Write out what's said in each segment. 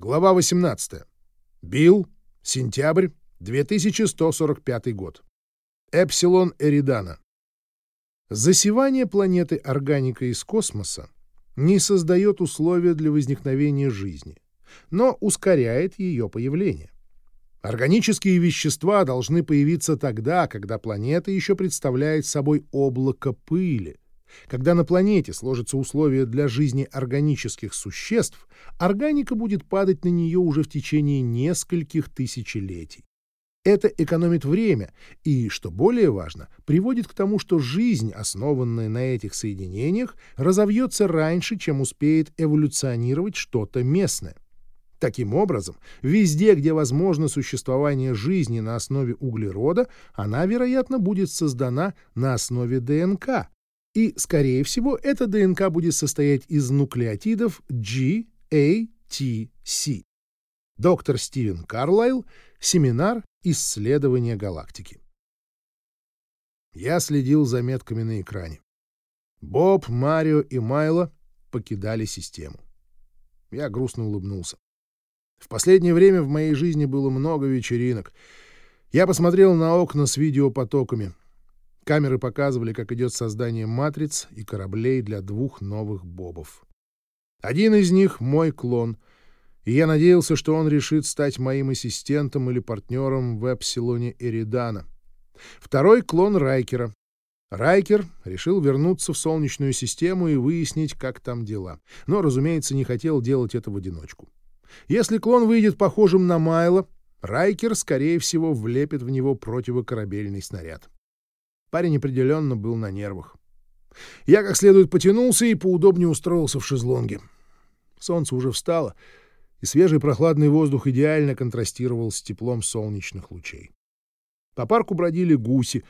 Глава 18. Билл. Сентябрь. 2145 год. Эпсилон Эридана. Засевание планеты органика из космоса не создает условия для возникновения жизни, но ускоряет ее появление. Органические вещества должны появиться тогда, когда планета еще представляет собой облако пыли. Когда на планете сложатся условия для жизни органических существ, органика будет падать на нее уже в течение нескольких тысячелетий. Это экономит время и, что более важно, приводит к тому, что жизнь, основанная на этих соединениях, разовьется раньше, чем успеет эволюционировать что-то местное. Таким образом, везде, где возможно существование жизни на основе углерода, она, вероятно, будет создана на основе ДНК. И, скорее всего, эта ДНК будет состоять из нуклеотидов G, A, T, C. Доктор Стивен Карлайл, семинар «Исследование галактики». Я следил за метками на экране. Боб, Марио и Майло покидали систему. Я грустно улыбнулся. В последнее время в моей жизни было много вечеринок. Я посмотрел на окна с видеопотоками. Камеры показывали, как идет создание матриц и кораблей для двух новых бобов. Один из них — мой клон, и я надеялся, что он решит стать моим ассистентом или партнером в Эпсилоне Эридана. Второй — клон Райкера. Райкер решил вернуться в Солнечную систему и выяснить, как там дела. Но, разумеется, не хотел делать это в одиночку. Если клон выйдет похожим на Майла, Райкер, скорее всего, влепит в него противокорабельный снаряд. Парень определенно был на нервах. Я как следует потянулся и поудобнее устроился в шезлонге. Солнце уже встало, и свежий прохладный воздух идеально контрастировал с теплом солнечных лучей. По парку бродили гуси.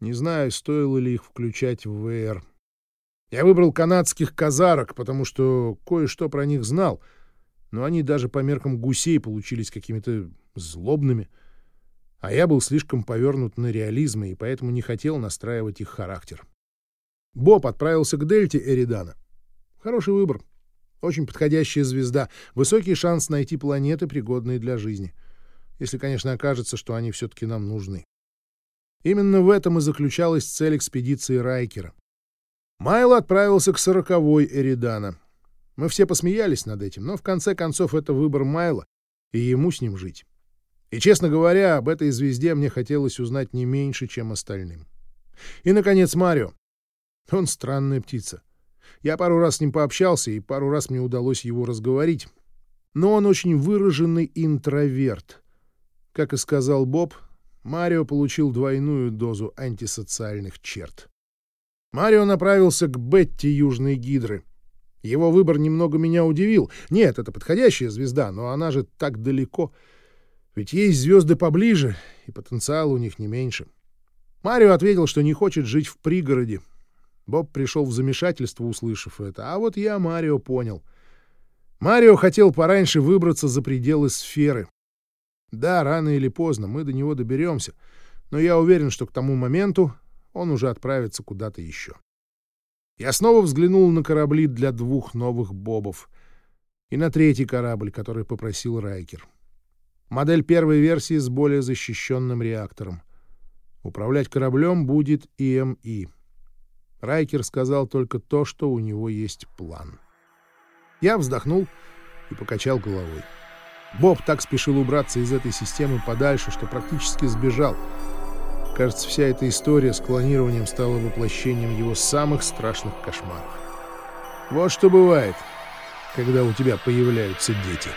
Не знаю, стоило ли их включать в ВР. Я выбрал канадских казарок, потому что кое-что про них знал — но они даже по меркам гусей получились какими-то злобными. А я был слишком повернут на реализм и поэтому не хотел настраивать их характер. Боб отправился к дельте Эридана. Хороший выбор. Очень подходящая звезда. Высокий шанс найти планеты, пригодные для жизни. Если, конечно, окажется, что они все-таки нам нужны. Именно в этом и заключалась цель экспедиции Райкера. Майло отправился к сороковой Эридана — мы все посмеялись над этим, но в конце концов это выбор Майла, и ему с ним жить. И, честно говоря, об этой звезде мне хотелось узнать не меньше, чем остальным. И, наконец, Марио. Он странная птица. Я пару раз с ним пообщался, и пару раз мне удалось его разговорить. Но он очень выраженный интроверт. Как и сказал Боб, Марио получил двойную дозу антисоциальных черт. Марио направился к Бетти Южной Гидры — его выбор немного меня удивил. Нет, это подходящая звезда, но она же так далеко. Ведь есть звезды поближе, и потенциал у них не меньше. Марио ответил, что не хочет жить в пригороде. Боб пришел в замешательство, услышав это. А вот я Марио понял. Марио хотел пораньше выбраться за пределы сферы. Да, рано или поздно мы до него доберемся, но я уверен, что к тому моменту он уже отправится куда-то еще. Я снова взглянул на корабли для двух новых бобов и на третий корабль, который попросил Райкер. Модель первой версии с более защищенным реактором. Управлять кораблем будет ИМИ. Райкер сказал только то, что у него есть план. Я вздохнул и покачал головой. Боб так спешил убраться из этой системы подальше, что практически сбежал — Кажется, вся эта история с клонированием стала воплощением его самых страшных кошмаров. Вот что бывает, когда у тебя появляются дети.